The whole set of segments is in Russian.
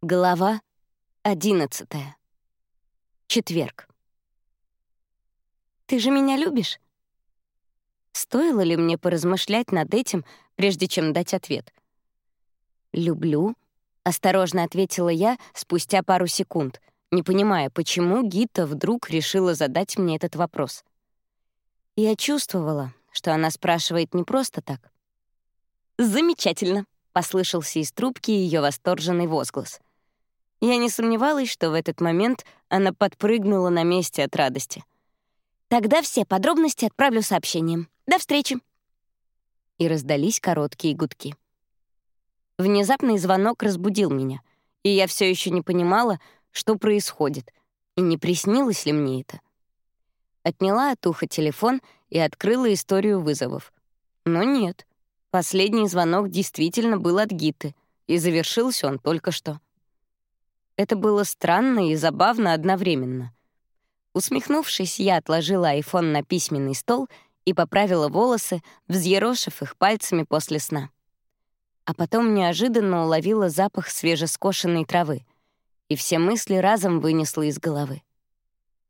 Глава 11. Четверг. «Ты же меня любишь?» Стоило ли мне поразмышлять над этим, прежде чем дать ответ? «Люблю», — осторожно ответила я спустя пару секунд, не понимая, почему Гита вдруг решила задать мне этот вопрос. Я чувствовала, что она спрашивает не просто так. «Замечательно», — послышался из трубки ее восторженный возглас — я не сомневалась, что в этот момент она подпрыгнула на месте от радости. «Тогда все подробности отправлю сообщением. До встречи!» И раздались короткие гудки. Внезапный звонок разбудил меня, и я все еще не понимала, что происходит, и не приснилось ли мне это. Отняла от уха телефон и открыла историю вызовов. Но нет, последний звонок действительно был от Гиты, и завершился он только что. Это было странно и забавно одновременно. Усмехнувшись, я отложила айфон на письменный стол и поправила волосы, взъерошив их пальцами после сна. А потом неожиданно уловила запах свежескошенной травы, и все мысли разом вынесла из головы.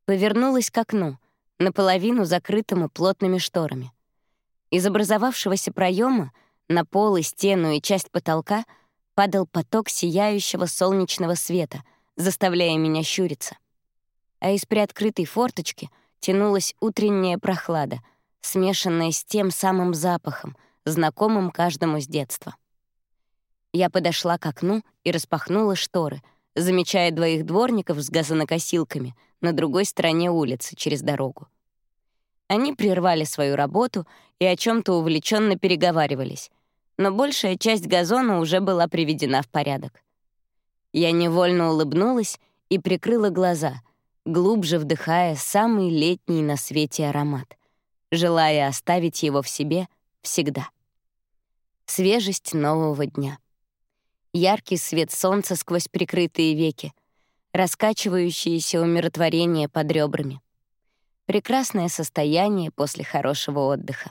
Повернулась к окну, наполовину закрытому плотными шторами. Из образовавшегося проема на пол и стену и часть потолка — падал поток сияющего солнечного света, заставляя меня щуриться. А из приоткрытой форточки тянулась утренняя прохлада, смешанная с тем самым запахом, знакомым каждому с детства. Я подошла к окну и распахнула шторы, замечая двоих дворников с газонокосилками на другой стороне улицы через дорогу. Они прервали свою работу и о чем то увлеченно переговаривались, но большая часть газона уже была приведена в порядок. Я невольно улыбнулась и прикрыла глаза, глубже вдыхая самый летний на свете аромат, желая оставить его в себе всегда. Свежесть нового дня. Яркий свет солнца сквозь прикрытые веки, раскачивающееся умиротворение под ребрами. Прекрасное состояние после хорошего отдыха.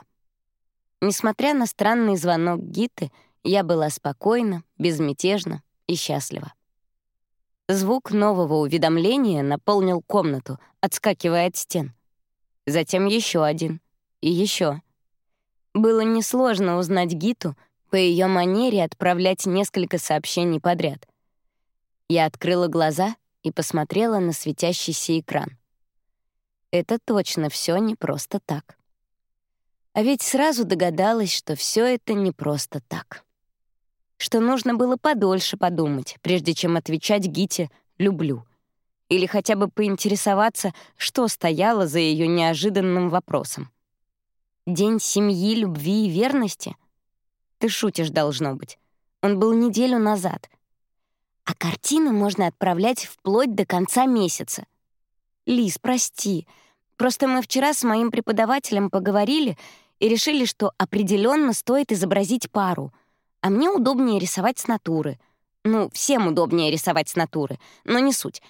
Несмотря на странный звонок Гиты, я была спокойна, безмятежна и счастлива. Звук нового уведомления наполнил комнату, отскакивая от стен. Затем еще один. И еще. Было несложно узнать Гиту по ее манере отправлять несколько сообщений подряд. Я открыла глаза и посмотрела на светящийся экран. Это точно все не просто так. А ведь сразу догадалась, что все это не просто так. Что нужно было подольше подумать, прежде чем отвечать Гите «люблю». Или хотя бы поинтересоваться, что стояло за ее неожиданным вопросом. День семьи, любви и верности? Ты шутишь, должно быть. Он был неделю назад. А картины можно отправлять вплоть до конца месяца. Лиз, прости. Просто мы вчера с моим преподавателем поговорили, и решили, что определенно стоит изобразить пару, а мне удобнее рисовать с натуры. Ну, всем удобнее рисовать с натуры, но не суть.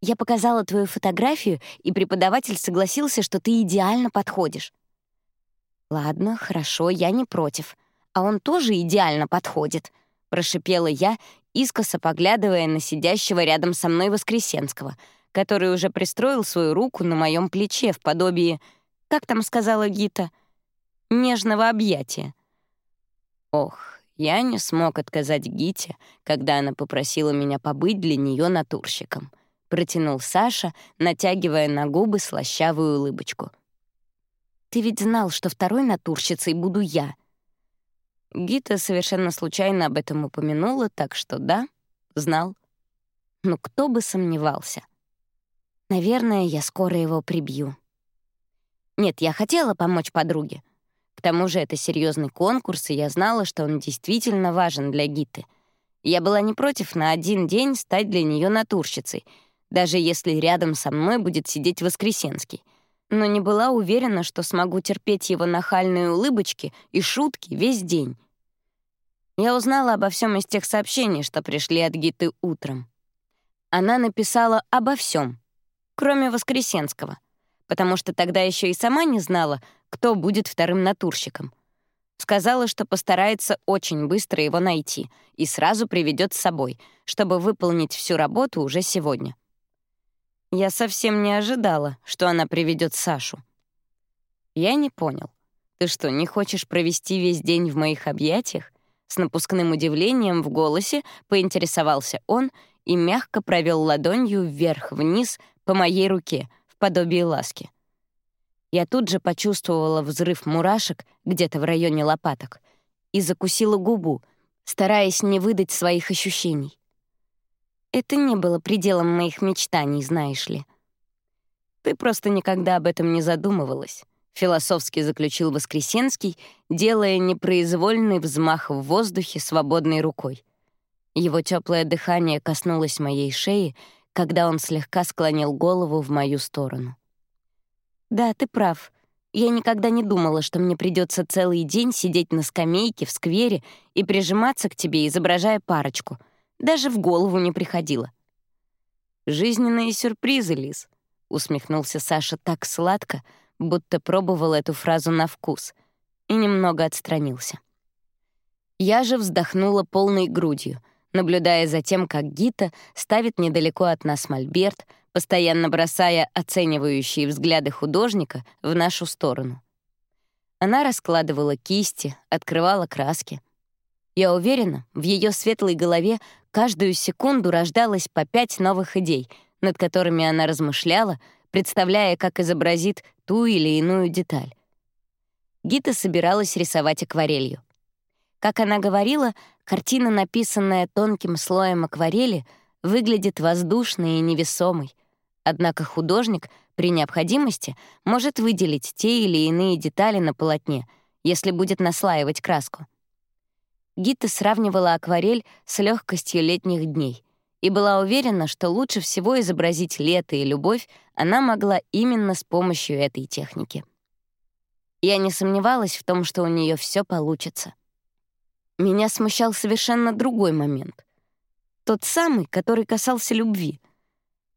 Я показала твою фотографию, и преподаватель согласился, что ты идеально подходишь. Ладно, хорошо, я не против. А он тоже идеально подходит, прошипела я, искоса поглядывая на сидящего рядом со мной Воскресенского, который уже пристроил свою руку на моем плече в подобии, как там сказала Гита — нежного объятия. Ох, я не смог отказать Гите, когда она попросила меня побыть для нее натурщиком. Протянул Саша, натягивая на губы слащавую улыбочку. «Ты ведь знал, что второй натурщицей буду я». Гита совершенно случайно об этом упомянула, так что да, знал. Но кто бы сомневался. Наверное, я скоро его прибью. Нет, я хотела помочь подруге, тому же это серьезный конкурс, и я знала, что он действительно важен для Гиты. Я была не против на один день стать для нее натурщицей, даже если рядом со мной будет сидеть Воскресенский. Но не была уверена, что смогу терпеть его нахальные улыбочки и шутки весь день. Я узнала обо всем из тех сообщений, что пришли от Гиты утром. Она написала обо всем, кроме Воскресенского, потому что тогда еще и сама не знала, кто будет вторым натурщиком. Сказала, что постарается очень быстро его найти и сразу приведет с собой, чтобы выполнить всю работу уже сегодня. Я совсем не ожидала, что она приведет Сашу. Я не понял. Ты что, не хочешь провести весь день в моих объятиях? С напускным удивлением в голосе поинтересовался он и мягко провел ладонью вверх-вниз по моей руке в подобии ласки. Я тут же почувствовала взрыв мурашек где-то в районе лопаток и закусила губу, стараясь не выдать своих ощущений. Это не было пределом моих мечтаний, знаешь ли. Ты просто никогда об этом не задумывалась, философски заключил Воскресенский, делая непроизвольный взмах в воздухе свободной рукой. Его теплое дыхание коснулось моей шеи, когда он слегка склонил голову в мою сторону. «Да, ты прав. Я никогда не думала, что мне придется целый день сидеть на скамейке в сквере и прижиматься к тебе, изображая парочку. Даже в голову не приходило». «Жизненные сюрпризы, Лиз», — усмехнулся Саша так сладко, будто пробовал эту фразу на вкус, и немного отстранился. Я же вздохнула полной грудью, наблюдая за тем, как Гита ставит недалеко от нас мольберт, постоянно бросая оценивающие взгляды художника в нашу сторону. Она раскладывала кисти, открывала краски. Я уверена, в ее светлой голове каждую секунду рождалось по пять новых идей, над которыми она размышляла, представляя, как изобразит ту или иную деталь. Гита собиралась рисовать акварелью. Как она говорила, картина, написанная тонким слоем акварели, выглядит воздушной и невесомой, Однако художник при необходимости может выделить те или иные детали на полотне, если будет наслаивать краску. Гита сравнивала акварель с легкостью летних дней и была уверена, что лучше всего изобразить лето и любовь она могла именно с помощью этой техники. Я не сомневалась в том, что у нее все получится. Меня смущал совершенно другой момент. Тот самый, который касался любви —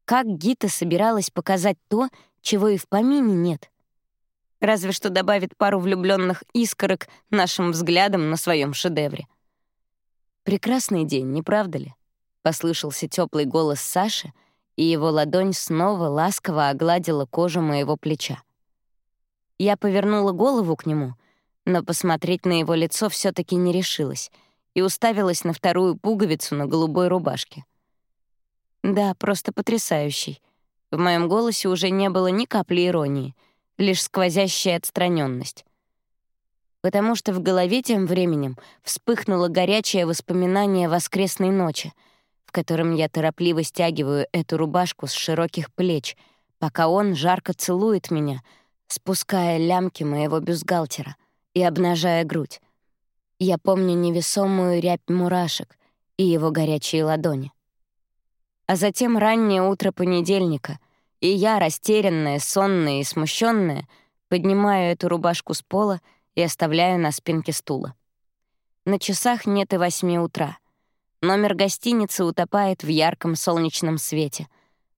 как Гита собиралась показать то, чего и в помине нет? Разве что добавит пару влюбленных искорок нашим взглядом на своем шедевре. «Прекрасный день, не правда ли?» — послышался теплый голос Саши, и его ладонь снова ласково огладила кожу моего плеча. Я повернула голову к нему, но посмотреть на его лицо все таки не решилась и уставилась на вторую пуговицу на голубой рубашке — да, просто потрясающий. В моем голосе уже не было ни капли иронии, лишь сквозящая отстраненность. Потому что в голове тем временем вспыхнуло горячее воспоминание воскресной ночи, в котором я торопливо стягиваю эту рубашку с широких плеч, пока он жарко целует меня, спуская лямки моего бюстгальтера и обнажая грудь. Я помню невесомую рябь мурашек и его горячие ладони. А затем раннее утро понедельника, и я, растерянная, сонная и смущенная, поднимаю эту рубашку с пола и оставляю на спинке стула. На часах нет и восьми утра. Номер гостиницы утопает в ярком солнечном свете.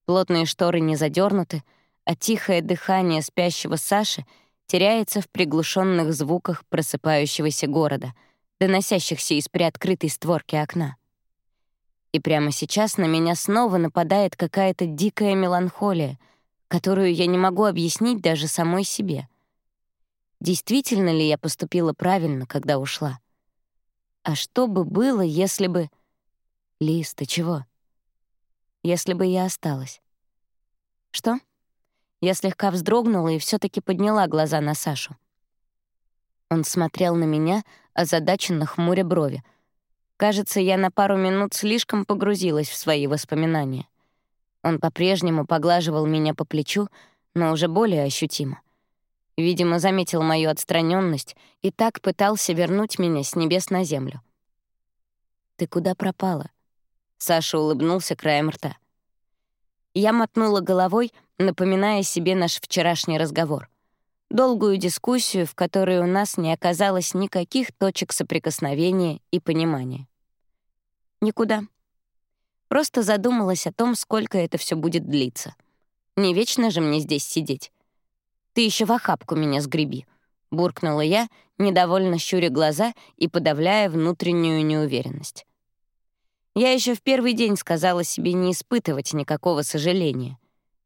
Плотные шторы не задернуты, а тихое дыхание спящего Саши теряется в приглушенных звуках просыпающегося города, доносящихся из приоткрытой створки окна. И прямо сейчас на меня снова нападает какая-то дикая меланхолия, которую я не могу объяснить даже самой себе. Действительно ли я поступила правильно, когда ушла? А что бы было, если бы... Лиз, ты чего? Если бы я осталась. Что? Я слегка вздрогнула и все таки подняла глаза на Сашу. Он смотрел на меня, озадаченно хмуря брови — Кажется, я на пару минут слишком погрузилась в свои воспоминания. Он по-прежнему поглаживал меня по плечу, но уже более ощутимо. Видимо, заметил мою отстраненность и так пытался вернуть меня с небес на землю. «Ты куда пропала?» Саша улыбнулся краем рта. Я мотнула головой, напоминая себе наш вчерашний разговор. Долгую дискуссию, в которой у нас не оказалось никаких точек соприкосновения и понимания. Никуда. Просто задумалась о том, сколько это все будет длиться. Не вечно же мне здесь сидеть. Ты еще в охапку меня сгреби. — буркнула я, недовольно щуря глаза и подавляя внутреннюю неуверенность. Я еще в первый день сказала себе не испытывать никакого сожаления.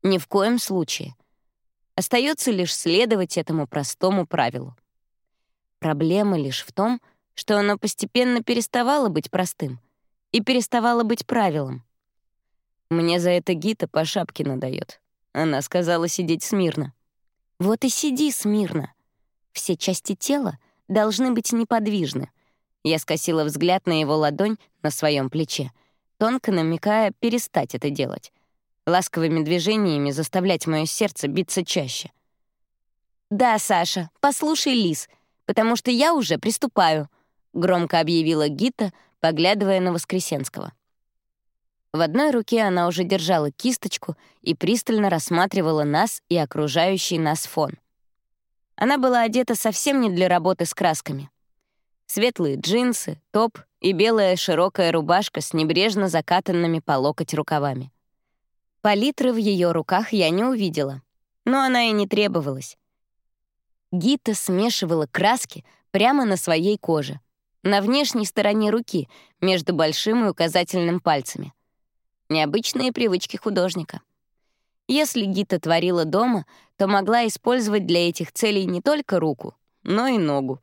Ни в коем случае. Остается лишь следовать этому простому правилу. Проблема лишь в том, что оно постепенно переставало быть простым и переставало быть правилом. Мне за это Гита по шапке надает. Она сказала сидеть смирно. Вот и сиди смирно. Все части тела должны быть неподвижны. Я скосила взгляд на его ладонь на своем плече, тонко намекая перестать это делать. Ласковыми движениями заставлять мое сердце биться чаще. «Да, Саша, послушай, Лис, потому что я уже приступаю», — громко объявила Гита, поглядывая на Воскресенского. В одной руке она уже держала кисточку и пристально рассматривала нас и окружающий нас фон. Она была одета совсем не для работы с красками. Светлые джинсы, топ и белая широкая рубашка с небрежно закатанными по локоть рукавами. Палитры в ее руках я не увидела, но она и не требовалась. Гита смешивала краски прямо на своей коже, на внешней стороне руки, между большим и указательным пальцами. Необычные привычки художника. Если Гита творила дома, то могла использовать для этих целей не только руку, но и ногу.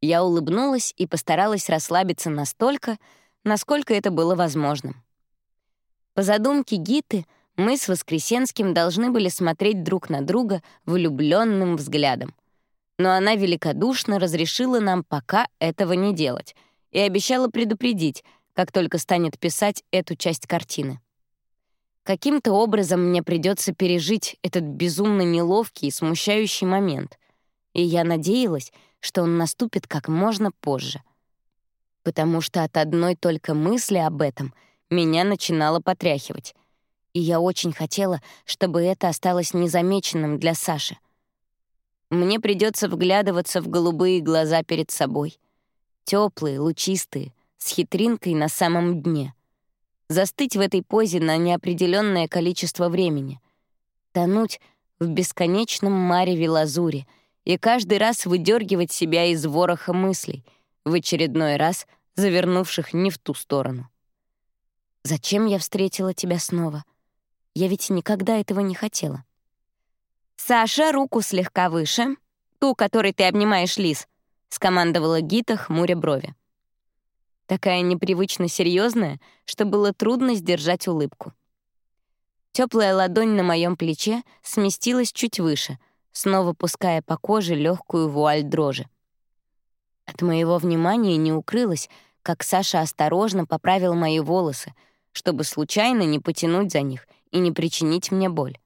Я улыбнулась и постаралась расслабиться настолько, насколько это было возможным. По задумке Гиты, мы с Воскресенским должны были смотреть друг на друга влюбленным взглядом. Но она великодушно разрешила нам пока этого не делать и обещала предупредить, как только станет писать эту часть картины. Каким-то образом мне придется пережить этот безумно неловкий и смущающий момент, и я надеялась, что он наступит как можно позже. Потому что от одной только мысли об этом меня начинало потряхивать, и я очень хотела, чтобы это осталось незамеченным для Саши. Мне придется вглядываться в голубые глаза перед собой. теплые, лучистые, с хитринкой на самом дне. Застыть в этой позе на неопределенное количество времени. Тонуть в бесконечном мареве лазури — и каждый раз выдергивать себя из вороха мыслей, в очередной раз завернувших не в ту сторону. «Зачем я встретила тебя снова? Я ведь никогда этого не хотела». «Саша, руку слегка выше, ту, которой ты обнимаешь лис», — скомандовала Гита, хмуря брови. Такая непривычно серьезная, что было трудно сдержать улыбку. Теплая ладонь на моем плече сместилась чуть выше, снова пуская по коже легкую вуаль дрожи. От моего внимания не укрылось, как Саша осторожно поправил мои волосы, чтобы случайно не потянуть за них и не причинить мне боль.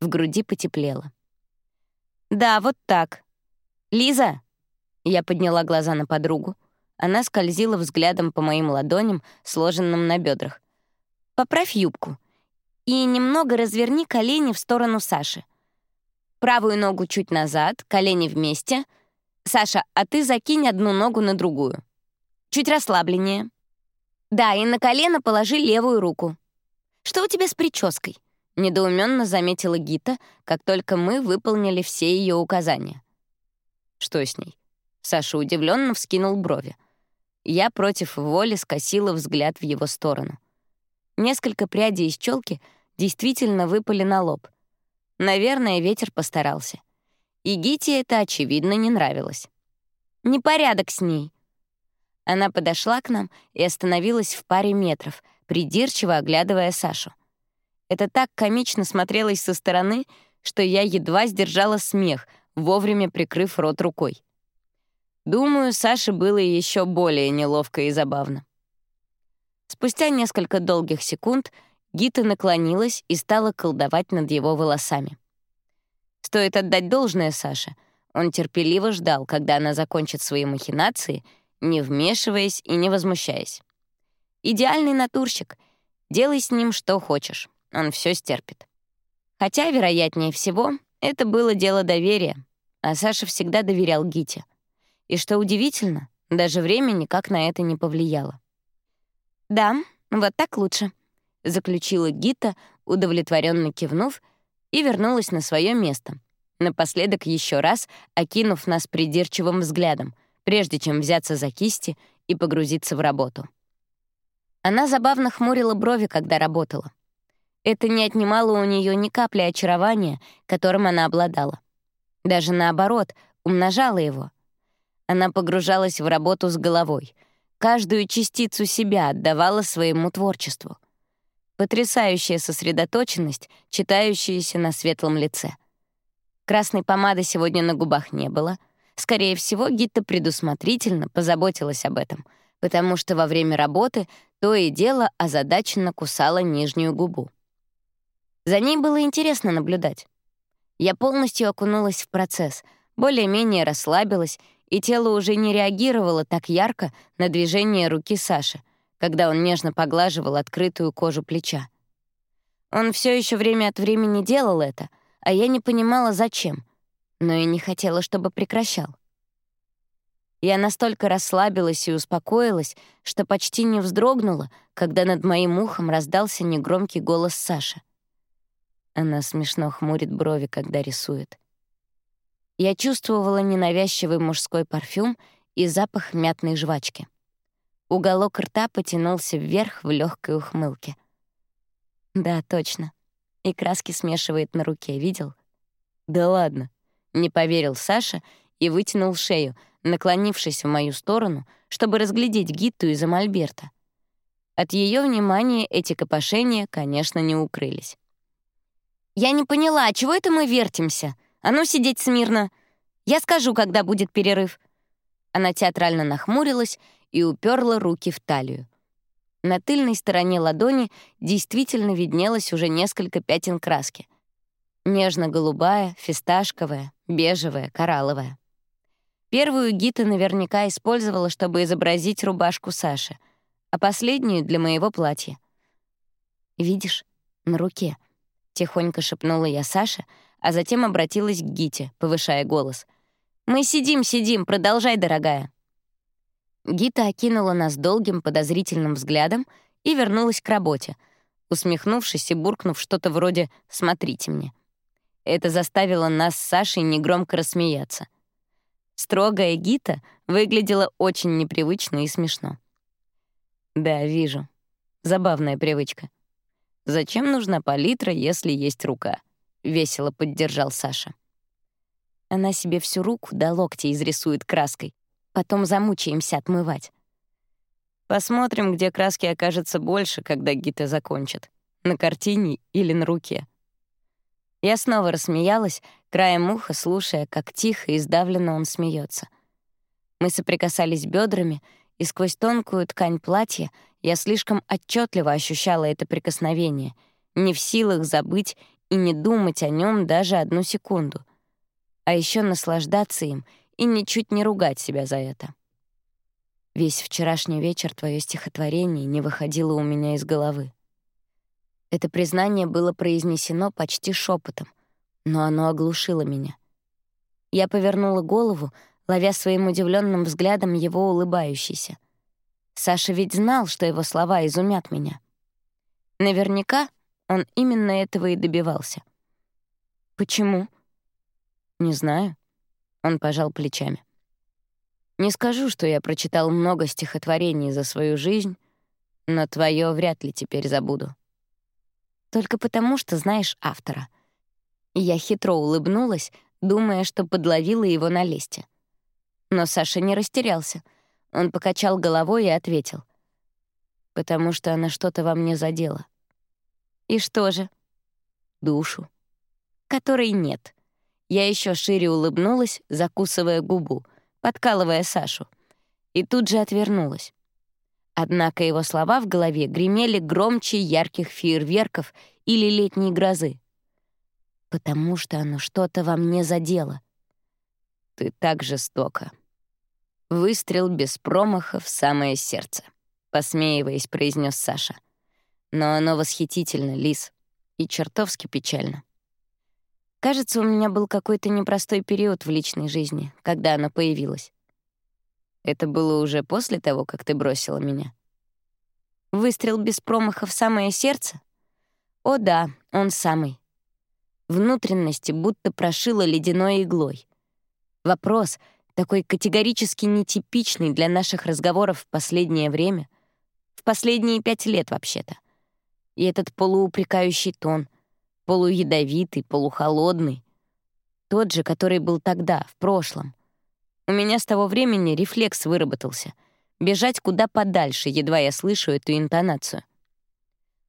В груди потеплело. «Да, вот так. Лиза!» Я подняла глаза на подругу. Она скользила взглядом по моим ладоням, сложенным на бедрах. «Поправь юбку и немного разверни колени в сторону Саши. Правую ногу чуть назад, колени вместе. Саша, а ты закинь одну ногу на другую. Чуть расслабленнее. Да, и на колено положи левую руку. Что у тебя с прической? Недоуменно заметила Гита, как только мы выполнили все ее указания. Что с ней? Саша удивленно вскинул брови. Я против воли скосила взгляд в его сторону. Несколько прядей из челки действительно выпали на лоб — Наверное, ветер постарался. И Гите это, очевидно, не нравилось. «Непорядок с ней». Она подошла к нам и остановилась в паре метров, придирчиво оглядывая Сашу. Это так комично смотрелось со стороны, что я едва сдержала смех, вовремя прикрыв рот рукой. Думаю, Саше было еще более неловко и забавно. Спустя несколько долгих секунд — Гита наклонилась и стала колдовать над его волосами. Стоит отдать должное Саше. Он терпеливо ждал, когда она закончит свои махинации, не вмешиваясь и не возмущаясь. Идеальный натурщик. Делай с ним что хочешь. Он все стерпит. Хотя, вероятнее всего, это было дело доверия, а Саша всегда доверял Гите. И что удивительно, даже время никак на это не повлияло. «Да, вот так лучше», заключила Гита, удовлетворенно кивнув, и вернулась на свое место, напоследок еще раз окинув нас придирчивым взглядом, прежде чем взяться за кисти и погрузиться в работу. Она забавно хмурила брови, когда работала. Это не отнимало у нее ни капли очарования, которым она обладала. Даже наоборот, умножало его. Она погружалась в работу с головой, каждую частицу себя отдавала своему творчеству. Потрясающая сосредоточенность, читающаяся на светлом лице. Красной помады сегодня на губах не было. Скорее всего, Гитта предусмотрительно позаботилась об этом, потому что во время работы то и дело озадаченно кусала нижнюю губу. За ней было интересно наблюдать. Я полностью окунулась в процесс, более-менее расслабилась, и тело уже не реагировало так ярко на движение руки Саши, когда он нежно поглаживал открытую кожу плеча. Он все еще время от времени делал это, а я не понимала, зачем, но и не хотела, чтобы прекращал. Я настолько расслабилась и успокоилась, что почти не вздрогнула, когда над моим ухом раздался негромкий голос Саши. Она смешно хмурит брови, когда рисует. Я чувствовала ненавязчивый мужской парфюм и запах мятной жвачки. Уголок рта потянулся вверх в легкой ухмылке. Да, точно. И краски смешивает на руке, видел? Да ладно. Не поверил Саша и вытянул шею, наклонившись в мою сторону, чтобы разглядеть Гитту из-за мольберта. От ее внимания эти копошения, конечно, не укрылись. «Я не поняла, а чего это мы вертимся? А ну, сидеть смирно. Я скажу, когда будет перерыв». Она театрально нахмурилась и уперла руки в талию. На тыльной стороне ладони действительно виднелось уже несколько пятен краски. Нежно-голубая, фисташковая, бежевая, коралловая. Первую Гита наверняка использовала, чтобы изобразить рубашку Саши, а последнюю — для моего платья. «Видишь, на руке», Тихонько шепнула я Саше, а затем обратилась к Гите, повышая голос. «Мы сидим, сидим, продолжай, дорогая». Гита окинула нас долгим подозрительным взглядом и вернулась к работе, усмехнувшись и буркнув что-то вроде «смотрите мне». Это заставило нас с Сашей негромко рассмеяться. Строгая Гита выглядела очень непривычно и смешно. «Да, вижу. Забавная привычка. Зачем нужна палитра, если есть рука? Весело поддержал Саша. Она себе всю руку до локтя изрисует краской. Потом замучаемся отмывать. Посмотрим, где краски окажется больше, когда Гита закончит. На картине или на руке. Я снова рассмеялась, краем уха слушая, как тихо и сдавленно он смеется. Мы соприкасались бедрами, и сквозь тонкую ткань платья я слишком отчетливо ощущала это прикосновение, не в силах забыть и не думать о нем даже одну секунду, а еще наслаждаться им и ничуть не ругать себя за это. Весь вчерашний вечер твое стихотворение не выходило у меня из головы. Это признание было произнесено почти шепотом, но оно оглушило меня. Я повернула голову, ловя своим удивленным взглядом его улыбающийся — Саша ведь знал, что его слова изумят меня. Наверняка он именно этого и добивался. Почему? Не знаю. Он пожал плечами. Не скажу, что я прочитал много стихотворений за свою жизнь, но твое вряд ли теперь забуду. Только потому, что знаешь автора. Я хитро улыбнулась, думая, что подловила его на лесте. Но Саша не растерялся — он покачал головой и ответил. «Потому что она что-то во мне задела». «И что же?» «Душу». «Которой нет». Я еще шире улыбнулась, закусывая губу, подкалывая Сашу. И тут же отвернулась. Однако его слова в голове гремели громче ярких фейерверков или летней грозы. «Потому что оно что-то во мне задело». «Ты так жестоко», Выстрел без промаха в самое сердце, посмеиваясь, произнес Саша. Но оно восхитительно, Лис, и чертовски печально. Кажется, у меня был какой-то непростой период в личной жизни, когда оно появилось. Это было уже после того, как ты бросила меня. Выстрел без промаха в самое сердце? О да, он самый. Внутренности будто прошило ледяной иглой. Вопрос, такой категорически нетипичный для наших разговоров в последнее время, в последние пять лет вообще-то. И этот полуупрекающий тон, полуядовитый, полухолодный, тот же, который был тогда, в прошлом. У меня с того времени рефлекс выработался — бежать куда подальше, едва я слышу эту интонацию.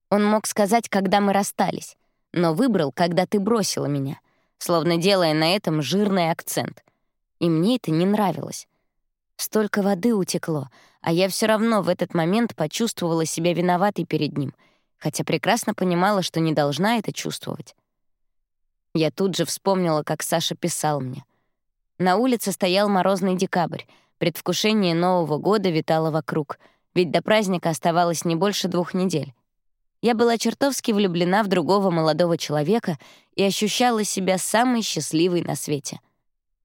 Он мог сказать, когда мы расстались, но выбрал, когда ты бросила меня, словно делая на этом жирный акцент. И мне это не нравилось. Столько воды утекло, а я все равно в этот момент почувствовала себя виноватой перед ним, хотя прекрасно понимала, что не должна это чувствовать. Я тут же вспомнила, как Саша писал мне. На улице стоял морозный декабрь, предвкушение Нового года витало вокруг, ведь до праздника оставалось не больше двух недель. Я была чертовски влюблена в другого молодого человека и ощущала себя самой счастливой на свете.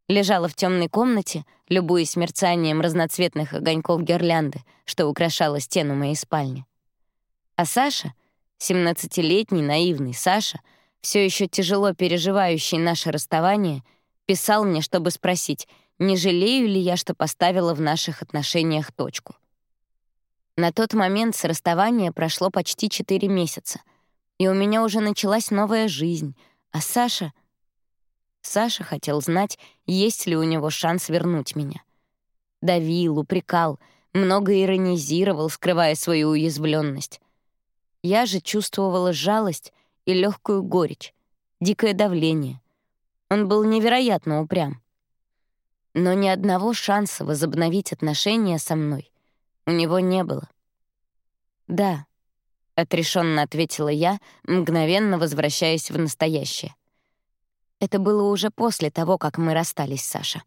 Лежала в темной комнате, любуясь мерцанием разноцветных огоньков гирлянды, что украшала стену моей спальни. А Саша, 17-летний наивный Саша, все еще тяжело переживающий наше расставание, писал мне, чтобы спросить, не жалею ли я, что поставила в наших отношениях точку. На тот момент с расставания прошло почти четыре месяца, и у меня уже началась новая жизнь, а Саша... Саша хотел знать, есть ли у него шанс вернуть меня. Давил, упрекал, много иронизировал, скрывая свою уязвленность. Я же чувствовала жалость и легкую горечь, дикое давление. Он был невероятно упрям. Но ни одного шанса возобновить отношения со мной у него не было. «Да», — отрешенно ответила я, мгновенно возвращаясь в настоящее. Это было уже после того, как мы расстались, Саша.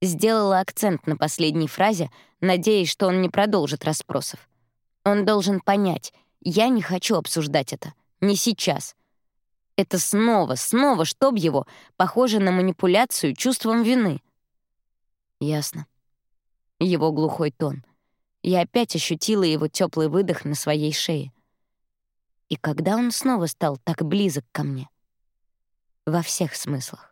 Сделала акцент на последней фразе, надеясь, что он не продолжит расспросов. Он должен понять, я не хочу обсуждать это. Не сейчас. Это снова, снова, чтоб его, похоже на манипуляцию чувством вины. Ясно. Его глухой тон — я опять ощутила его теплый выдох на своей шее. И когда он снова стал так близок ко мне? Во всех смыслах.